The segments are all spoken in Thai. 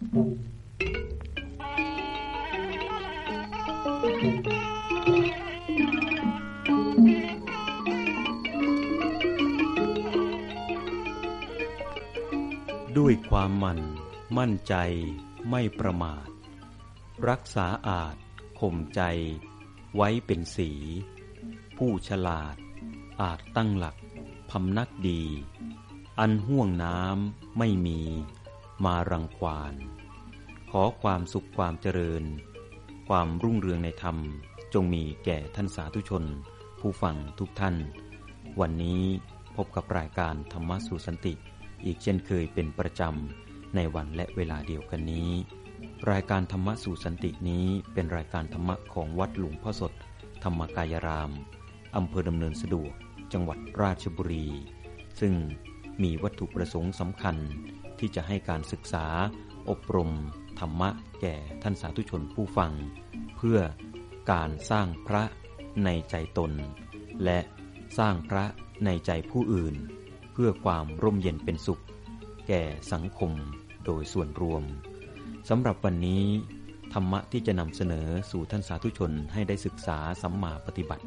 ด้วยความมั่น มั่นใจ ไม่ประมาท รักษาอาจข่มใจ ไว้เป็นสี ผู้ฉลาด อาจตั้งหลักพำนักดี อันห่วงน้ำไม่มี มารังควาน ขอความสุขความเจริญ ความรุ่งเรืองในธรรม จงมีแก่ท่านสาธุชน ผู้ฟังทุกท่าน วันนี้พบกับรายการธรรมสู่สันติ อีกเช่นเคยเป็นประจำ ในวันและเวลาเดียวกันนี้ รายการธรรมสู่สันตินี้เป็นรายการธรรมะของวัดหลวงพ่อสด ธรรมกายรามอำเภอดำเนินสะดวก จังหวัดราชบุรี ซึ่งมีวัตถุประสงค์สำคัญ ที่จะให้การศึกษา อบรม ธรรมะแก่ท่านสาธุชนผู้ฟัง เพื่อการสร้างพระในใจตน และสร้างพระในใจผู้อื่น เพื่อความร่มเย็นเป็นสุข แก่สังคมโดยส่วนรวมสำหรับวันนี้ ธรรมะที่จะนำเสนอสู่ท่านสาธุชนให้ได้ศึกษาสัมมาปฏิบัติ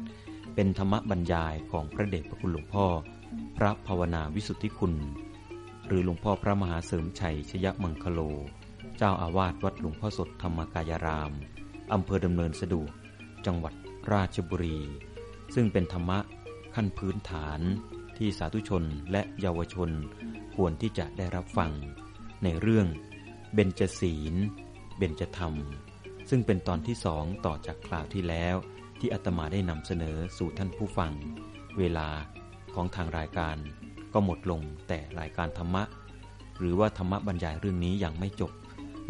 เป็นธรรมะบรรยายของพระเดชพระคุณหลวงพ่อ พระภาวนาวิสุทธิคุณ หรือหลวงพ่อพระมหาเสริมชัยชยมังคโล เจ้าอาวาสวัดหลวงพ่อสดธรรมกายราม อำเภอดำเนินสะดวก จังหวัดราชบุรี ซึ่งเป็นธรรมะขั้นพื้นฐานที่สาธุชนและเยาวชนควรที่จะได้รับฟัง ในเรื่องเบญจศีล เบญจธรรม ซึ่งเป็นตอนที่สองต่อจากคราวที่แล้ว ที่อาตมาได้นำเสนอสู่ท่านผู้ฟัง เวลาของทางรายการ ก็หมดลงแต่รายการธรรมะ หรือว่าธรรมะบรรยายเรื่องนี้ยังไม่จบ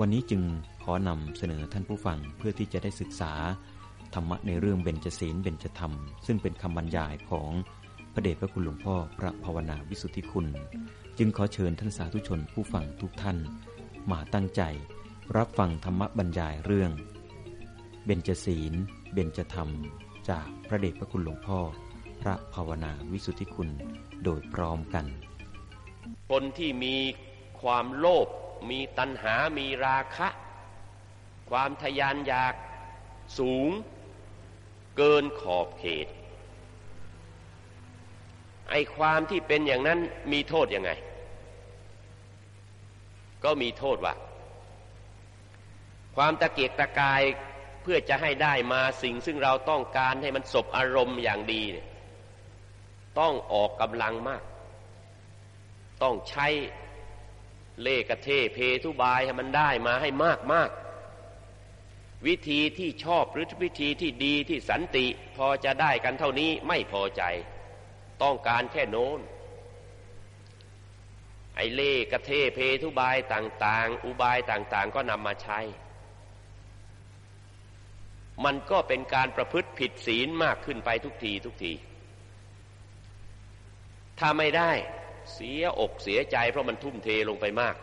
วันนี้จึงขอนำเสนอท่านผู้ฟังเพื่อที่จะได้ศึกษา ธรรมะในเรื่องเบญจศีลเบญจธรรม ซึ่งเป็นคำบรรยายของพระเดชพระคุณหลวงพ่อพระภาวนาวิสุทธิคุณ จึงขอเชิญท่านสาธุชนผู้ฟังทุกท่าน มาตั้งใจ รับฟังธรรมบรรยายเรื่อง เบญจศีล เบญจธรรม จากพระเดชพระคุณหลวงพ่อ พระภาวนาวิสุทธิคุณโดยพร้อมกัน คนที่มีความโลภมีตัณหามีราคะ ความทยานอยากสูง เกินขอบเขต ไอความที่เป็นอย่างนั้นมีโทษยังไง ก็มีโทษว่า ความตะเกียกตะกายเพื่อจะให้ได้มาสิ่งซึ่งเราต้องการให้มันสบอารมณ์อย่างดีเนี่ย ต้องออกกำลังมาก ต้องใช้เล่กระเทเพทุบายให้มันได้มาให้มากมากวิธีที่ชอบหรือวิธีที่ดีที่สันติ พอจะได้กันเท่านี้ไม่พอใจ ต้องการแค่โน้น ไอเล่กระเทเพทุบายต่าง ๆ อุบายต่าง ๆ ก็นำมาใช้ มันก็เป็นการประพฤติผิดศีลมากขึ้นไปทุกทีทุกที ถ้าไม่ได้เสียอกเสียใจ เพราะมันทุ่มเทลงไปมาก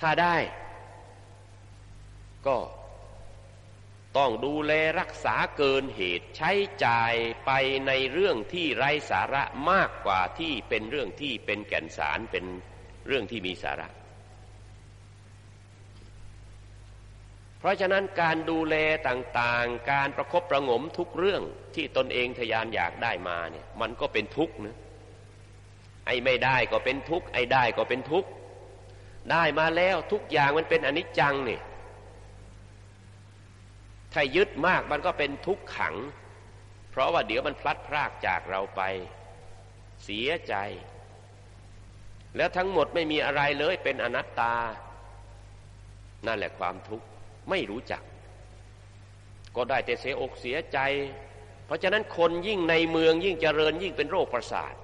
ถ้าได้ ก็ต้องดูแลรักษาเกินเหตุใช้จ่ายไปในเรื่องที่ไร้สาระมากกว่าที่เป็นเรื่องที่เป็นแก่นสารเป็นเรื่องที่มีสาระ เพราะฉะนั้นการดูแลต่างๆ การประครบประงมทุกเรื่องที่ตนเองทยานอยากได้มาเนี่ยมันก็เป็นทุกข์นะไอ้ไม่ได้ก็เป็นทุกข์ไอ้ได้ก็เป็นทุกข์ได้มาแล้วทุกอย่างมันเป็นอนิจจังเนี่ยถ้ายึดมากมันก็เป็นทุกข์ขัง เพราะว่าเดี๋ยวมันพลัดพรากจากเราไป เสียใจ แล้วทั้งหมดไม่มีอะไรเลยเป็นอนัตตา นั่นแหละความทุกข์ ไม่รู้จัก ก็ได้แต่เสียอกเสียใจ เพราะฉะนั้นคนยิ่งในเมืองยิ่งเจริญยิ่งเป็นโรคประสาท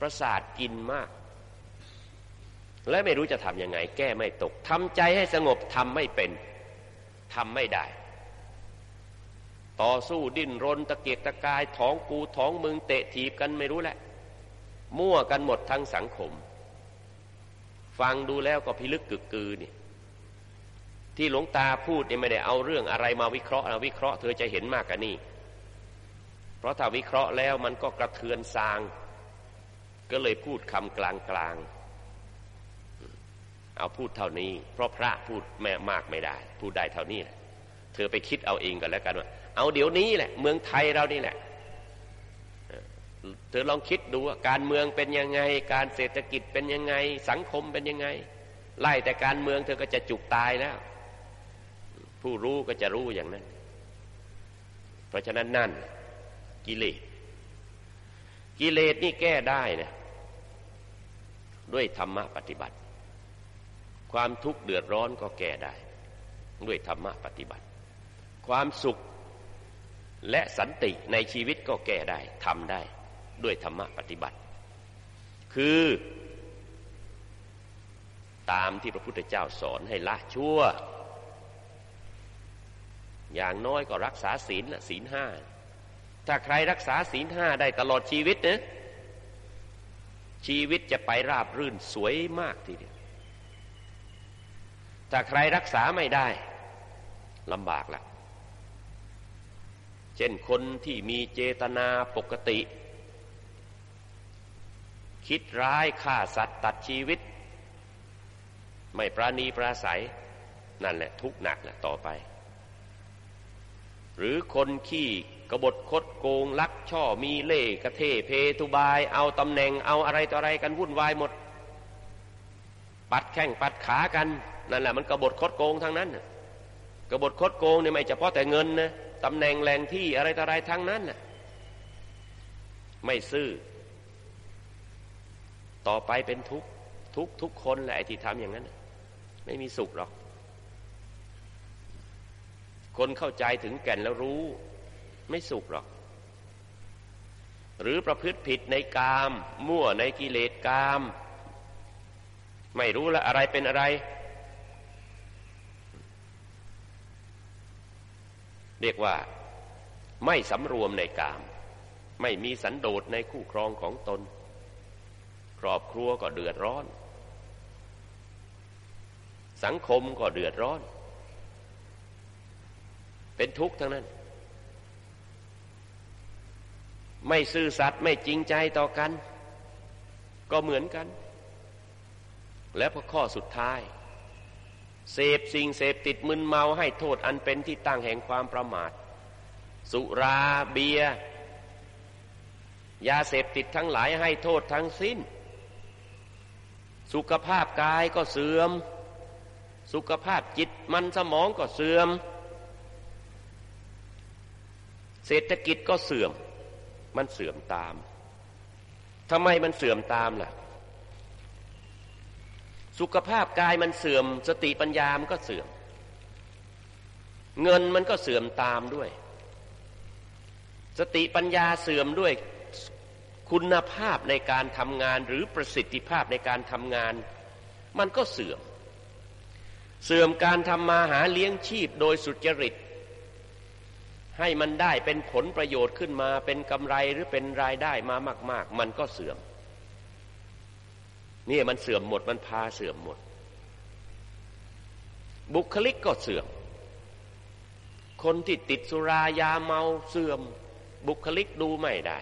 ประสาทกินมาก และไม่รู้จะทำยังไง แก้ไม่ตกทำใจให้สงบทำไม่เป็นทำไม่ได้ ต่อสู้ดิ้นรนตะเกียกตะกายท้องกูท้องมึงเตะถีบกันไม่รู้แหละ มั่วกันหมดทั้งสังคมฟังดูแล้วก็พิลึกกึกกือนี่ ที่หลวงตาพูดเนี่ยไม่ได้เอาเรื่องอะไรมาวิเคราะห์นะวิเคราะห์เธอจะเห็นมากกว่านี้ เพราะถ้าวิเคราะห์แล้วมันก็กระเทือนซาง ก็เลยพูดคำกลางกลางเอาพูดเท่านี้ เพราะพระพูดแม่มากไม่ได้ พูดได้เท่านี้แหละเธอไปคิดเอาเองกันแล้วกันว่าเอาเดี๋ยวนี้แหละ เมืองไทยเรานี่แหละเธอลองคิดดูว่าการเมืองเป็นยังไง การเศรษฐกิจเป็นยังไง สังคมเป็นยังไง ไล่แต่การเมืองเธอก็จะจุกตายแล้ว ผู้รู้ก็จะรู้อย่างนั้น เพราะฉะนั้นนั่น กิเลส กิเลสนี่แก้ได้นะด้วยธรรมะปฏิบัติ ความทุกข์เดือดร้อนก็แก้ได้ ด้วยธรรมะปฏิบัติ ความสุขและสันติในชีวิตก็แก้ได้ทำได้ด้วยธรรมะปฏิบัติ คือตามที่พระพุทธเจ้าสอนให้ละชั่ว อย่างน้อยก็รักษาศีลละศีลห้าถ้าใครรักษาศีลห้าได้ตลอดชีวิตนะชีวิตจะไปราบรื่นสวยมากทีเดียวถ้าใครรักษาไม่ได้ลำบากละเช่นคนที่มีเจตนาปกติ คิดร้ายฆ่าสัตว์ตัดชีวิต ไม่ปราณีปราศัย นั่นแหละทุกหนักแหละต่อไป หรือคนขี้กบฏคดโกงลักช่อมีเล่กระเทเพทุบาย เอาตำแหน่งเอาอะไรต่ออะไรกันวุ่นวายหมด ปัดแข้งปัดขากันนั่นแหละมันกบฏคดโกงทั้งนั้นกบฏคดโกงเนี่ยไม่เฉพาะแต่เงินนะตำแหน่งแหล่งที่อะไรต่ออะไรทั้งนั้นนะไม่ซื่อ ต่อไปเป็นทุกทุกทุกคนแหละไอ้ที่ทำอย่างนั้น ไม่มีสุขหรอก คนเข้าใจถึงแก่นแล้วรู้ ไม่สุขหรอก หรือประพฤติผิดในกาม มั่วในกิเลสกาม ไม่รู้ละอะไรเป็นอะไร เรียกว่า ไม่สำรวมในกาม ไม่มีสันโดษในคู่ครองของตน ครอบครัวก็เดือดร้อน สังคมก็เดือดร้อน เป็นทุกข์ทั้งนั้น ไม่ซื่อสัตย์ไม่จริงใจต่อกัน ก็เหมือนกัน และพอข้อสุดท้าย เสพสิ่งเสพติดมึนเมาให้โทษอันเป็นที่ตั้งแห่งความประมาท สุราเบียยาเสพติดทั้งหลายให้โทษทั้งสิ้น สุขภาพกายก็เสื่อม สุขภาพจิตมันสมองก็เสื่อม เศรษฐกิจก็เสื่อม มันเสื่อมตามทำไมมันเสื่อมตามล่ะ สุขภาพกายมันเสื่อม สติปัญญามันก็เสื่อม เงินมันก็เสื่อมตามด้วย สติปัญญาเสื่อมด้วยคุณภาพในการทำงานหรือประสิทธิภาพในการทำงาน มันก็เสื่อม เสื่อมการทำมาหาเลี้ยงชีพโดยสุจริต ให้มันได้เป็นผลประโยชน์ขึ้นมา เป็นกำไรหรือเป็นรายได้มามาก ๆ มันก็เสื่อมนี่มันเสื่อมหมดมันพาเสื่อมหมด บุคลิกก็เสื่อม คนที่ติดสุรายาเมาเสื่อม บุคลิกดูไม่ได้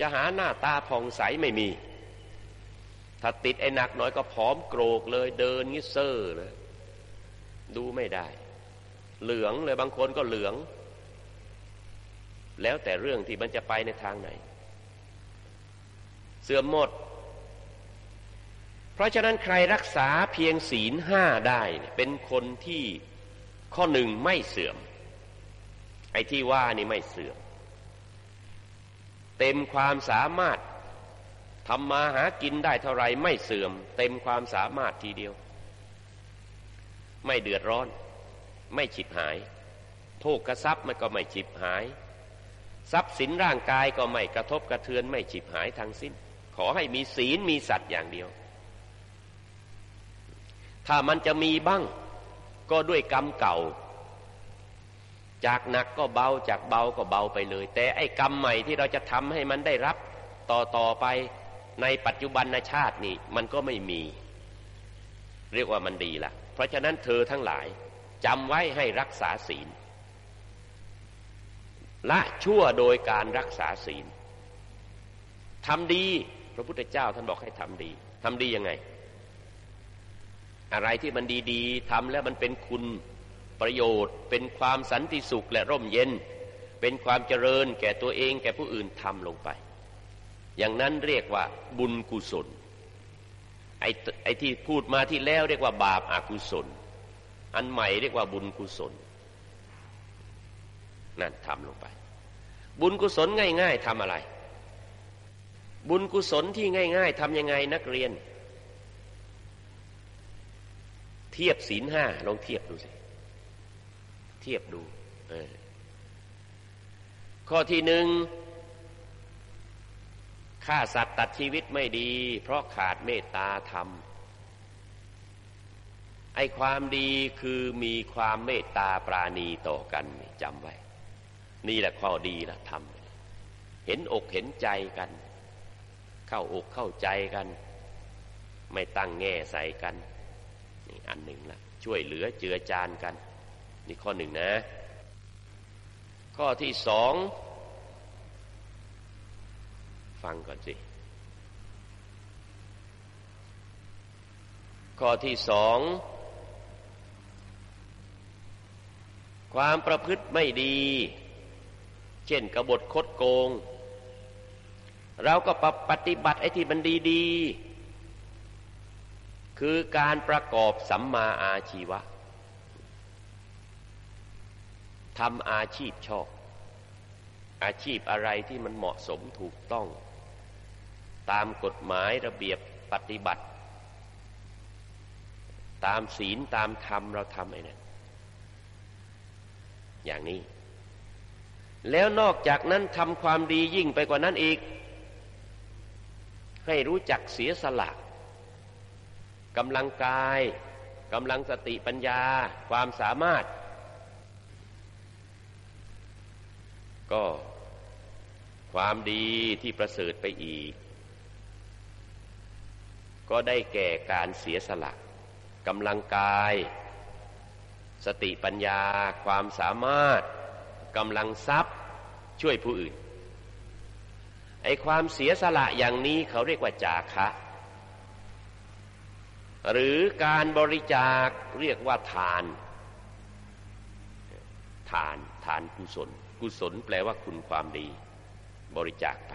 จะหาหน้าตาผ่องใสไม่มี ถ้าติดไอ้หนักหน่อยก็ผอมโกรกเลย เดินงี้เซ่อเลย ดูไม่ได้ เหลืองเลยบางคนก็เหลือง แล้วแต่เรื่องที่มันจะไปในทางไหน เสื่อมหมด เพราะฉะนั้นใครรักษาเพียงศีลห้าได้ เป็นคนที่ข้อหนึ่งไม่เสื่อม ไอ้ที่ว่านี่ไม่เสื่อม เต็มความสามารถทำมาหากินได้เท่าไรไม่เสื่อม เต็มความสามารถทีเดียว ไม่เดือดร้อน ไม่ฉิบหาย โภกทรัพย์มันก็ไม่ฉิบหาย ทรัพย์สินร่างกายก็ไม่กระทบกระเทือนไม่ฉิบหายทั้งสิ้น ขอให้มีศีลมีสัตว์อย่างเดียว ถ้ามันจะมีบ้างก็ด้วยกรรมเก่า จากหนักก็เบาจากเบาก็เบาไปเลย แต่ไอ้กรรมใหม่ที่เราจะทำให้มันได้รับต่อต่อไปในปัจจุบันชาตินี่มันก็ไม่มี เรียกว่ามันดีละเพราะฉะนั้นเธอทั้งหลาย จำไว้ให้รักษาศีลละชั่วโดยการรักษาศีลทำดี พระพุทธเจ้าท่านบอกให้ทำดีทำดียังไง อะไรที่มันดีๆทำแล้วมันเป็นคุณประโยชน์ เป็นความสันติสุขและร่มเย็น เป็นความเจริญแก่ตัวเองแก่ผู้อื่นทำลงไป อย่างนั้นเรียกว่าบุญกุศลไอ้ไอ้ที่พูดมาที่แล้วเรียกว่าบาปอากุศล อันใหม่เรียกว่าบุญกุศลนั่นทำลงไป บุญกุศลง่าย ๆทำอะไร บุญกุศลที่ง่าย ๆทำยังไงนักเรียน เทียบศีลห้าลองเทียบดูสิ เทียบดูข้อที่หนึ่งฆ่าสัตว์ตัดชีวิตไม่ดี เพราะขาดเมตตาธรรม อความดีคือมีความเมตตาปราณีต่อกันจำไว้ นี่แหละข้อดีละทำเห็นอกเห็นใจกัน เข้าอกเข้าใจกัน ไม่ตั้งแง่ใส่กัน นี่อันหนึ่งละช่วยเหลือเจือจานกัน นี่ข้อหนึ่งนะ ข้อที่สอง ฟังก่อนสิข้อที่สอง ความประพฤติไม่ดี เช่นกบฏคดโกง เราก็ปปฏิบัติไอ้ที่มันดีๆ คือการประกอบสัมมาอาชีวะทำอาชีพชอบ อาชีพอะไรที่มันเหมาะสมถูกต้อง ตามกฎหมายระเบียบปฏิบัติ ตามศีลตามธรรมเราทำไอ้นั่น อย่างนี้ แล้วนอกจากนั้นทำความดียิ่งไปกว่านั้นอีก ให้รู้จักเสียสละกำลังกายกำลังสติปัญญา ความสามารถ ก็ความดีที่ประเสริฐไปอีก ก็ได้แก่การเสียสละกำลังกาย สติปัญญาความสามารถกำลังทรัพย์ช่วยผู้อื่น ไอความเสียสละอย่างนี้เขาเรียกว่าจาคะ หรือการบริจาคเรียกว่าทาน ทานทานกุศล กุศลแปลว่าคุณความดี บริจาคไป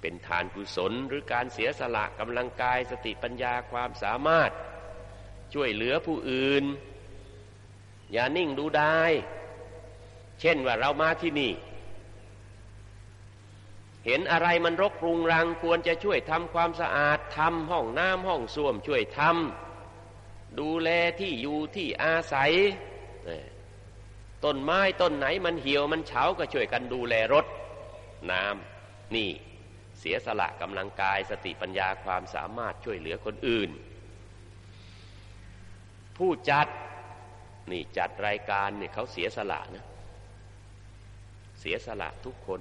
เป็นทานกุศลหรือการเสียสละกำลังกายสติปัญญาความสามารถ ช่วยเหลือผู้อื่น อย่านิ่งดูได้ เช่นว่าเรามาที่นี่ เห็นอะไรมันรกรุงรังควรจะช่วยทำความสะอาดทำห้องน้ำห้องส้วมช่วยทำดูแลที่อยู่ที่อาศัยต้นไม้ต้นไหนมันเหี่ยวมันเฉาก็ช่วยกันดูแลรถน้ำนี่เสียสละกำลังกายสติปัญญาความสามารถช่วยเหลือคนอื่น ผู้จัดนี่จัดรายการเนี่ยเขาเสียสละนะ เสียสละทุกคน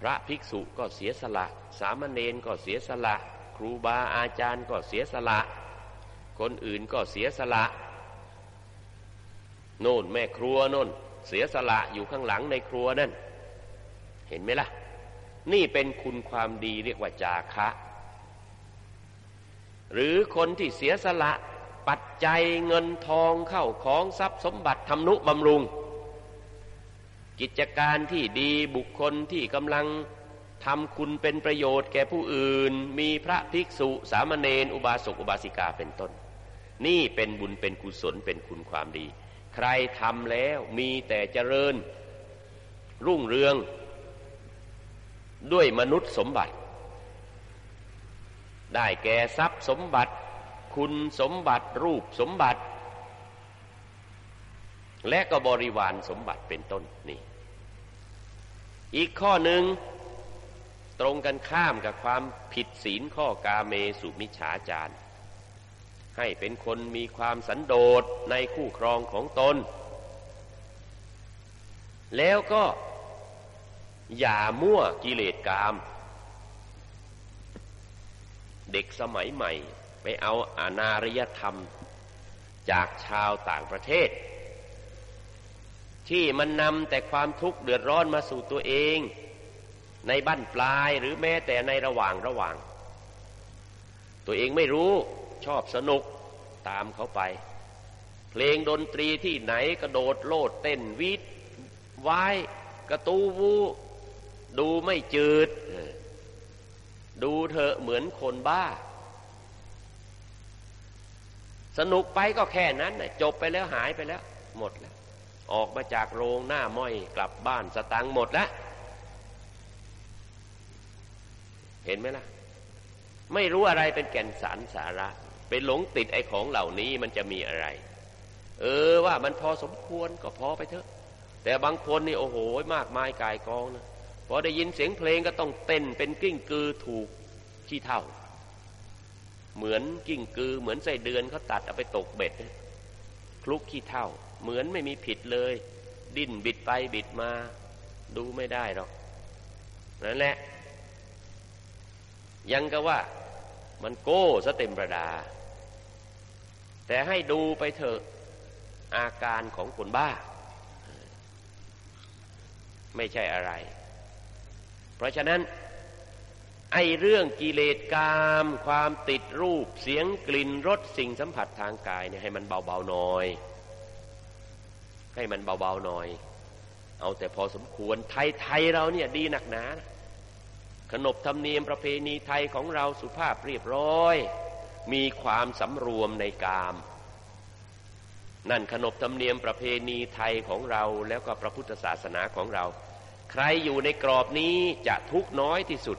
พระภิกษุก็เสียสละ สามเณรก็เสียสละ ครูบาอาจารย์ก็เสียสละ คนอื่นก็เสียสละ โน่นแม่ครัวโน่น เสียสละอยู่ข้างหลังในครัวนั่น เห็นไหมล่ะ นี่เป็นคุณความดีเรียกว่าจาคะ หรือคนที่เสียสละ จัยเงินทองเข้าของทรัพย์สมบัติทำนุบำรุง กิจการที่ดีบุคคลที่กำลังทำคุณเป็นประโยชน์แก่ผู้อื่น มีพระภิกษุสามเณรอุบาสกอุบาสิกาเป็นต้น นี่เป็นบุญเป็นกุศลเป็นคุณความดี ใครทำแล้วมีแต่เจริญ รุ่งเรือง ด้วยมนุษย์สมบัติ ได้แก่ทรัพย์สมบัติ คุณสมบัติรูปสมบัติ และก็บริวารสมบัติเป็นต้นนี่ อีกข้อหนึ่งตรงกันข้ามกับความผิดศีลข้อกาเมสุมิฉาจารให้เป็นคนมีความสันโดษในคู่ครองของตน แล้วก็อย่ามั่วกิเลสกาม เด็กสมัยใหม่ ไปเอาอานารยธรรม จากชาวต่างประเทศ ที่มันนำแต่ความทุกข์เดือดร้อนมาสู่ตัวเอง ในบั้นปลายหรือแม้แต่ในระหว่างระหว่าง ตัวเองไม่รู้ชอบสนุกตามเขาไป เพลงดนตรีที่ไหนกระโดดโลดเต้นวิทวายกระตูวูดูไม่จืด ดูเธอเหมือนคนบ้า สนุกไปก็แค่นั้นจบไปแล้วหายไปแล้ว หมดแล้ว ออกมาจากโรงหน้าม้อยกลับบ้านสตังหมดแล้ว เห็นไหมล่ะ ไม่รู้อะไรเป็นแก่นสารสาระเป็นหลงติดไอ้ของเหล่านี้มันจะมีอะไร เออว่ามันพอสมควรก็พอไปเถอะ แต่บางคนนี่โอ้โหมากมายกายกองนะพอได้ยินเสียงเพลงก็ต้องเต้นเป็นกิ้งกือถูกขี้เท่า เหมือนกิ้งกือ เหมือนไส้เดือนเขาตัดเอาไปตกเบ็ดคลุกขี้เท่า เหมือนไม่มีผิดเลย ดิ้นบิดไปบิดมา ดูไม่ได้หรอกนั่นแหละ ยังก็ว่ามันโก้ซะเต็มประดา แต่ให้ดูไปเถอะอาการของคนบ้า ไม่ใช่อะไร เพราะฉะนั้น ไอเรื่องกิเลสกาม ความติดรูปเสียงกลิ่นรสสิ่งสัมผัสทางกายเนี่ยให้มันเบาๆหน่อย ให้มันเบาๆหน่อย เอาแต่พอสมควรไทยไทยเราเนี่ยดีหนักหนาขนบธรรมเนียมประเพณีไทยของเราสุภาพเรียบร้อย มีความสำรวมในกาม นั่นขนบธรรมเนียมประเพณีไทยของเราแล้วก็พระพุทธศาสนาของเรา ใครอยู่ในกรอบนี้จะทุกน้อยที่สุด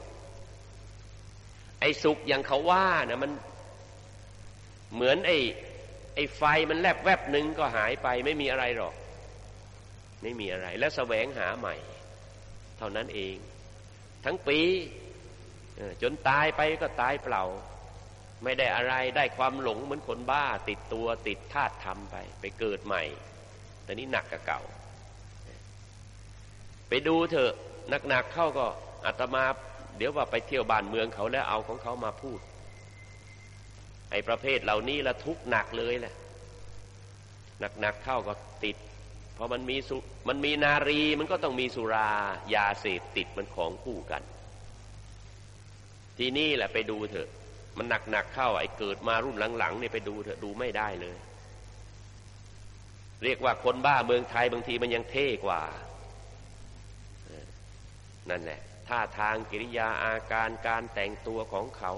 อ้สุขอย่างเขาว่านะมันเหมือนไอ้ไอ้ไฟมันแลบแวบหนึ่งก็หายไปไม่มีอะไรหรอก ไม่มีอะไร แล้วแสวงหาใหม่ เท่านั้นเอง ทั้งปีจนตายไปก็ตายเปล่า ไม่ได้อะไรได้ความหลงเหมือนคนบ้า ติดตัวติดธาตุทำไป ไปเกิดใหม่ แต่นี้หนักกับเก่า ไปดูเถอะหนักๆเข้าก็อาตมา เดี๋ยวว่าไปเที่ยวบ้านเมืองเขาแล้วเอาของเขามาพูด ไอ้ประเภทเหล่านี้ละทุกหนักเลยแหละหนักๆเข้าก็ติดพอมันมีสุมันมีนารีมันก็ต้องมีสุรายาเสพติดมันของคู่กัน ทีนี่แหละไปดูเถอะ มันหนักๆเข้าไอ้เกิดมารุ่นหลังๆเนี่ยไปดูเถอะดูไม่ได้เลย เรียกว่าคนบ้าเมืองไทยบางทีมันยังเท่กว่า นั่นแหละท่าทางกิริยาอาการการแต่งตัวของเขา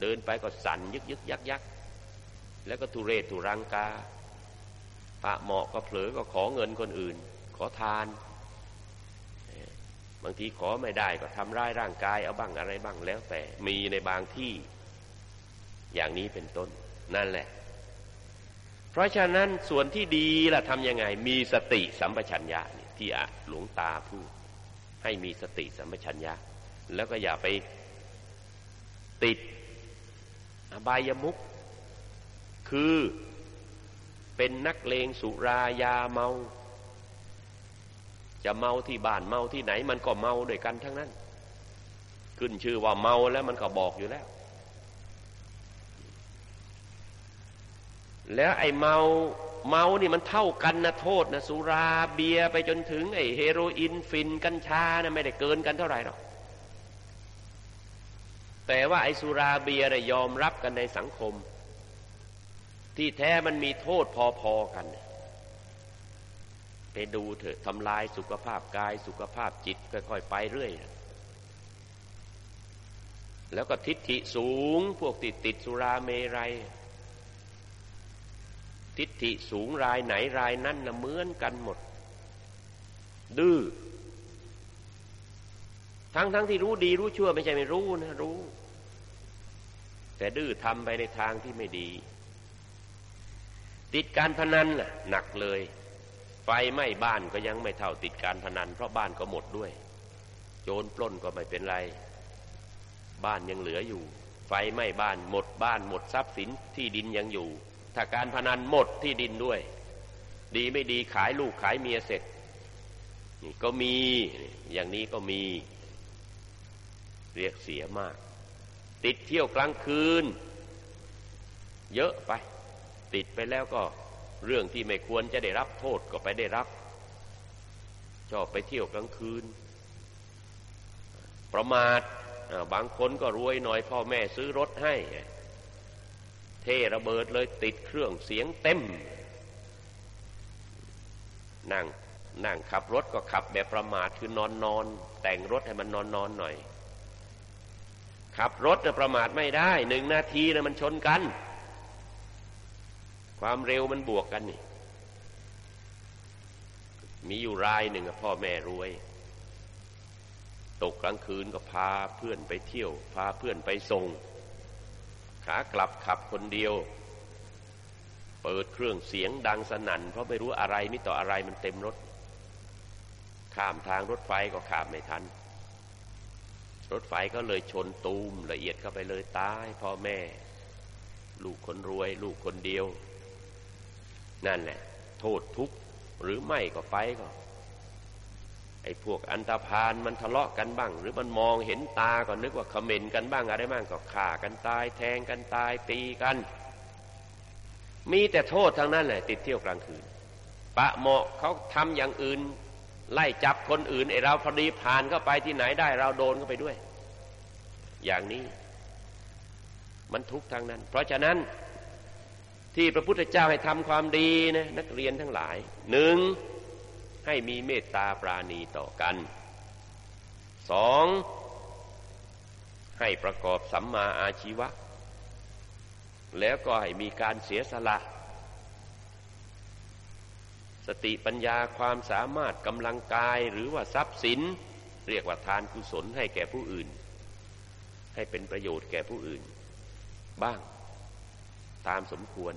เดินไปก็สั่นยึกยึกยักยักแล้วก็ทุเรศทุรังกาปะเหมาะก็เผลอก็ขอเงินคนอื่น ขอทาน บางทีขอไม่ได้ก็ทำร้ายร่างกายเอาบ้างอะไรบ้างแล้วแต่มีในบางที่อย่างนี้เป็นต้นนั่นแหละ เพราะฉะนั้นส่วนที่ดีล่ะทำยังไง มีสติสัมปชัญญะที่หลวงตาพูด ให้มีสติสัมปชัญญะ แล้วก็อย่าไปติดอบายมุกคือเป็นนักเลงสุรายาเมา จะเมาที่บ้านเมาที่ไหน มันก็เมาด้วยกันทั้งนั้น ขึ้นชื่อว่าเมาแล้วมันก็บอกอยู่แล้ว แล้วไอ้เมา เมานี่มันเท่ากันนะโทษนะสุราเบียไปจนถึงไอ้เฮโรอีนฟินกัญชานะไม่ได้เกินกันเท่าไหร่หรอกแต่ว่าไอ้สุราเบียเนี่ยยอมรับกันในสังคม ที่แท้มันมีโทษพอๆกัน ไปดูเถอะทำลายสุขภาพกายสุขภาพจิตค่อยๆไปเรื่อย แล้วก็ทิฏฐิสูงพวกติดติดสุราเมรัย ทิฏฐิสูงรายไหนรายนั้นนะเหมือนกันหมด ดื้อทั้งทั้งที่รู้ดีรู้ชั่วไม่ใช่ไม่รู้นะรู้ แต่ดื้อทำไปในทางที่ไม่ดี ติดการพนันน่ะ หนักเลย ไฟไหม้บ้านก็ยังไม่เท่าติดการพนัน เพราะบ้านก็หมดด้วย โจรปล้นก็ไม่เป็นไร บ้านยังเหลืออยู่ ไฟไหม้บ้านหมดบ้านหมดทรัพย์สินที่ดินยังอยู่ ถ้าการพนันหมดที่ดินด้วย ดีไม่ดีขายลูกขายเมียเสร็จนี่ก็มีอย่างนี้ก็มี เรียกเสียมาก ติดเที่ยวกลางคืน เยอะไป ติดไปแล้วก็เรื่องที่ไม่ควรจะได้รับโทษก็ไปได้รับชอบไปเที่ยวกลางคืน ประมาทบางคนก็รวยหน่อยพ่อแม่ซื้อรถให้ ระเบิดเลยติดเครื่องเสียงเต็ม นั่งนั่งขับรถก็ขับแบบประมาทคือนอนนอน แต่งรถให้มันนอนนอนหน่อย ขับรถประมาทไม่ได้หนึ่งนาทีนะมันชนกัน ความเร็วมันบวกกันนี่ มีอยู่รายหนึ่งพ่อแม่รวย ตกกลางคืนก็พาเพื่อนไปเที่ยว พาเพื่อนไปส่ง ขากลับขับคนเดียว เปิดเครื่องเสียงดังสนั่น เพราะไม่รู้อะไรมิต่ออะไรมันเต็มรถ ข้ามทางรถไฟก็ข้ามไม่ทัน รถไฟก็เลยชนตูมละเอียดเข้าไปเลยตายพ่อแม่ ลูกคนรวย ลูกคนเดียว นั่นแหละ โทษทุกข์หรือไม่ก็ไปก็ ไอ้พวกอันตรพานมันทะเลาะกันบ้าง หรือมันมองเห็นตาก็นึกว่าเขม่นกันบ้างอะไรบ้างก็ฆ่ากันตาย แทงกันตายตีกัน มีแต่โทษทั้งนั้นแหละติดเที่ยวกลางคืน ปะเหมาะเขาทำอย่างอื่น ไล่จับคนอื่นไอ้เราพอดีผ่านเข้าไปที่ไหนได้เราโดนเข้าไปด้วย อย่างนี้ มันทุกทางนั้น เพราะฉะนั้นที่พระพุทธเจ้าให้ทำความดีนะนักเรียนทั้งหลายหนึ่ง ให้มีเมตตาปราณีต่อกันสองให้ประกอบสัมมาอาชีวะ แล้วก็ให้มีการเสียสละ สติปัญญาความสามารถกำลังกายหรือว่าทรัพย์สิน เรียกว่าทานกุศลให้แก่ผู้อื่น ให้เป็นประโยชน์แก่ผู้อื่น บ้างตามสมควร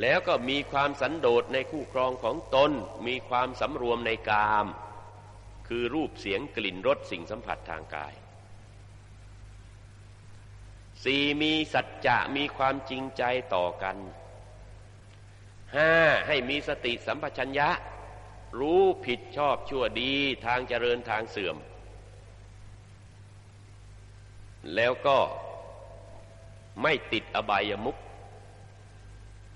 แล้วก็มีความสันโดษในคู่ครองของตน มีความสำรวมในกาม คือรูปเสียงกลิ่นรสสิ่งสัมผัสทางกายสี่มีสัจจะมีความจริงใจต่อกันห้าให้มีสติสัมปชัญญะ รู้ผิดชอบชั่วดีทางเจริญทางเสื่อม แล้วก็ไม่ติดอบายมุข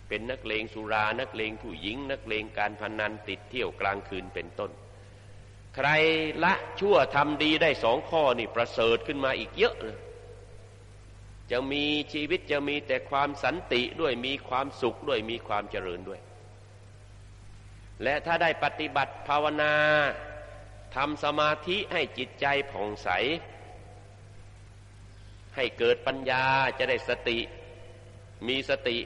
เป็นนักเลงสุรา นักเลงผู้หญิง นักเลงการพนันติดเที่ยวกลางคืนเป็นต้น ใครละชั่วทำดีได้สองข้อนี่ประเสริฐขึ้นมาอีกเยอะเลยจะมีชีวิตจะมีแต่ความสันติด้วยมีความสุขด้วยมีความเจริญด้วย และถ้าได้ปฏิบัติภาวนาทำสมาธิให้จิตใจผ่องใส ให้เกิดปัญญาจะได้สติ มีสติ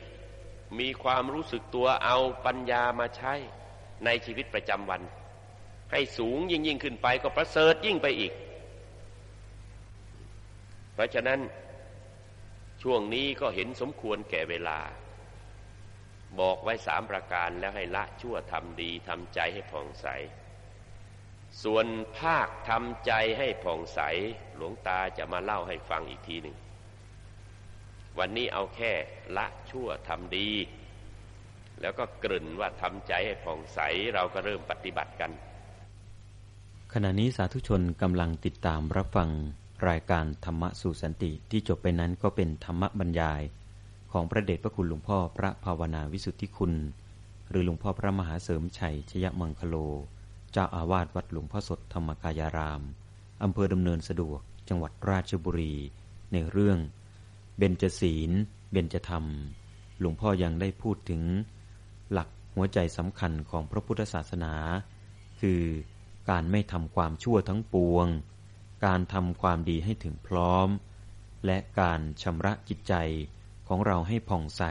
มีความรู้สึกตัวเอาปัญญามาใช้ในชีวิตประจำวัน ให้สูงยิ่งยิ่งขึ้นไปก็ประเสริฐยิ่งไปอีก เพราะฉะนั้นช่วงนี้ก็เห็นสมควรแก่เวลา บอกไว้สามประการแล้วให้ละชั่วทำดีทำใจให้ผ่องใส ส่วนภาคทำใจให้ผ่องใส หลวงตาจะมาเล่าให้ฟังอีกทีหนึ่ง วันนี้เอาแค่ละชั่วทำดี แล้วก็กลิ่นว่าทำใจให้ผ่องใสเราก็เริ่มปฏิบัติกัน ขณะนี้สาธุชนกำลังติดตามรับฟังรายการธรรมะสู่สันติที่จบไปนั้นก็เป็นธรรมบรรยาย ของพระเดชพระคุณหลวงพ่อพระภาวนาวิสุทธิคุณ หรือหลวงพ่อพระมหาเสริมชัยชยมังคโล เจ้าอาวาสวัดหลวงพ่อสดธรรมกายารามอำเภอดำเนินสะดวกจังหวัดราชบุรี ในเรื่อง เบญจศีล เบญจธรรม หลวงพ่อยังได้พูดถึง หลักหัวใจสำคัญของพระพุทธศาสนา คือการไม่ทำความชั่วทั้งปวง การทำความดีให้ถึงพร้อม และการชำระจิตใจของเราให้ผ่องใส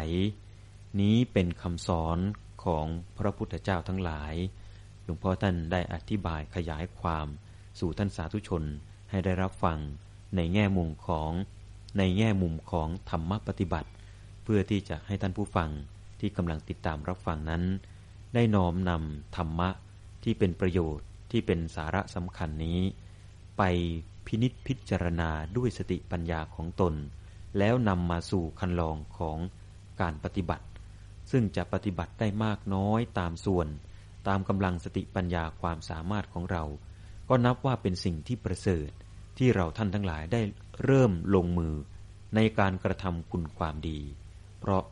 นี้เป็นคำสอนของพระพุทธเจ้าทั้งหลาย หลวงพ่อท่านได้อธิบายขยายความสู่ท่านสาธุชนให้ได้รับฟังในแง่มุมของ ในแง่มุมของธรรมปฏิบัติ เพื่อที่จะให้ท่านผู้ฟังที่กำลังติดตามรับฟังนั้น ได้น้อมนำธรรมะที่เป็นประโยชน์ที่เป็นสาระสำคัญนี้ ไปพินิษพิจารณาด้วยสติปัญญาของตน แล้วนำมาสู่คันลองของการปฏิบัติ ซึ่งจะปฏิบัติได้มากน้อยตามส่วน ตามกำลังสติปัญญาความสามารถของเรา ก็นับว่าเป็นสิ่งที่ประเสริฐ ที่เราท่านทั้งหลายได้เริ่มลงมือในการกระทำคุณความดี เพราะ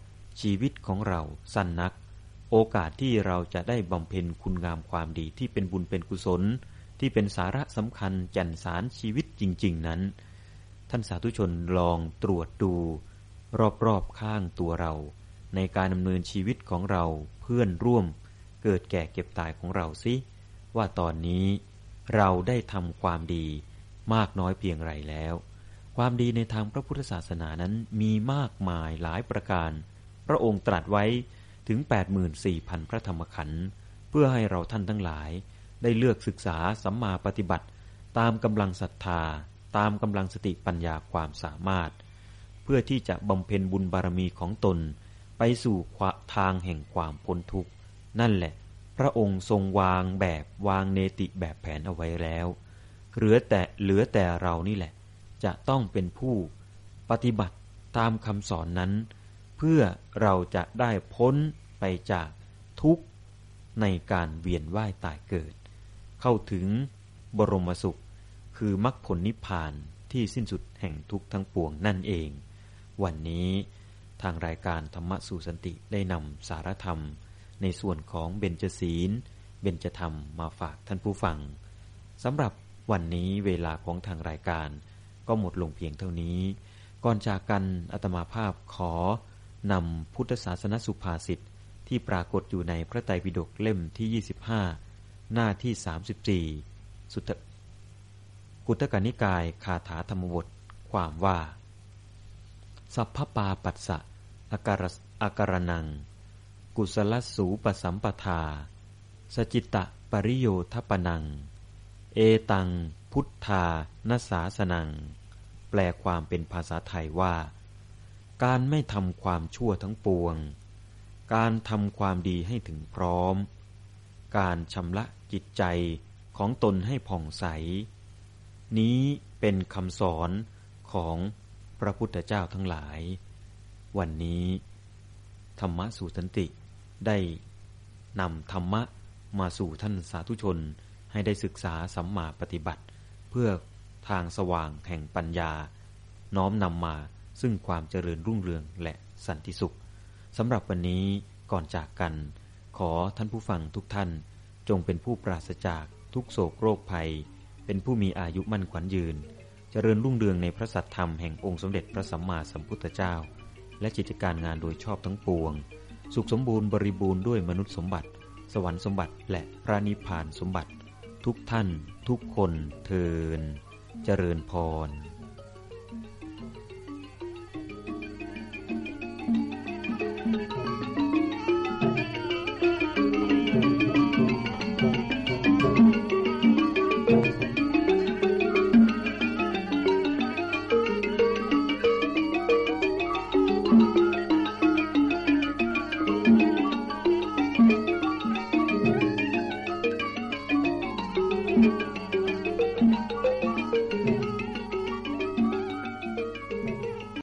ชีวิตของเราสั้นนัก โอกาสที่เราจะได้บำเพ็ญคุณงามความดีที่เป็นบุญเป็นกุศล ที่เป็นสาระสำคัญแก่นสารชีวิตจริง ๆ นั้น ท่านสาธุชนลองตรวจดู รอบๆข้างตัวเรา ในการดำเนินชีวิตของเราเพื่อนร่วม เกิดแก่เก็บตายของเราสิว่าตอนนี้เราได้ทำความดี มากน้อยเพียงไรแล้ว ความดีในทางพระพุทธศาสนานั้นมีมากมายหลายประการ พระองค์ตรัสไว้ถึง 84,000 พระธรรมขันธ์เพื่อให้เราท่านทั้งหลาย ได้เลือกศึกษาสัมมาปฏิบัติ ตามกำลังศรัทธา ตามกำลังสติปัญญาความสามารถ เพื่อที่จะบำเพ็ญบุญบารมีของตน ไปสู่ทางแห่งความพ้นทุกข์ นั่นแหละ พระองค์ทรงวางแบบวางเนติแบบแผนเอาไว้แล้ว เหลือแต่เหลือแต่เรานี่แหละ จะต้องเป็นผู้ปฏิบัติตามคำสอนนั้น เพื่อเราจะได้พ้นไปจากทุกข์ในการเวียนว่ายตายเกิด เข้าถึงบรมสุข คือมรรคผลนิพพานที่สิ้นสุดแห่งทุกข์ทั้งปวงนั่นเอง วันนี้ทางรายการธรรมะสู่สันติได้นำสารธรรม ในส่วนของเบญจศีล เบญจธรรมมาฝากท่านผู้ฟังสำหรับ วันนี้เวลาของทางรายการ ก็หมดลงเพียงเท่านี้ ก่อนจากกันอาตมาภาพขอนำพุทธศาสนสุภาษิตที่ปรากฏอยู่ในพระไตรปิฎกเล่มที่ 25 หน้าที่ 34 สุตกุตกนิกายคาถาธรรมบทความว่า สัพพปาปัสสะอาการอาการนัง กุศลสูปสัมปทา สจิตตปริโยทปนัง เอตัง พุทธานสาสนัง แปลความเป็นภาษาไทยว่า การไม่ทำความชั่วทั้งปวง การทำความดีให้ถึงพร้อม การชำระจิตใจของตนให้ผ่องใส นี้เป็นคำสอนของพระพุทธเจ้าทั้งหลาย วันนี้ ธรรมะสู่สันติได้นำธรรมะมาสู่ท่านสาธุชน ให้ได้ศึกษาสัมมาปฏิบัติ เพื่อทางสว่างแห่งปัญญา น้อมนำมาซึ่งความเจริญรุ่งเรืองและสันติสุขสำหรับวันนี้ก่อนจากกัน ขอท่านผู้ฟังทุกท่าน จงเป็นผู้ปราศจากทุกโศกโรคภัย เป็นผู้มีอายุมั่นขวัญยืน เจริญรุ่งเรืองในพระสัทธรรมแห่งองค์สมเด็จพระสัมมาสัมพุทธเจ้า และจิตการงานโดยชอบทั้งปวง สุขสมบูรณ์บริบูรณ์ด้วยมนุษย์สมบัติ สวรรค์สมบัติและพระนิพพานสมบัติ ทุกท่าน ทุกคนเทินเจริญพร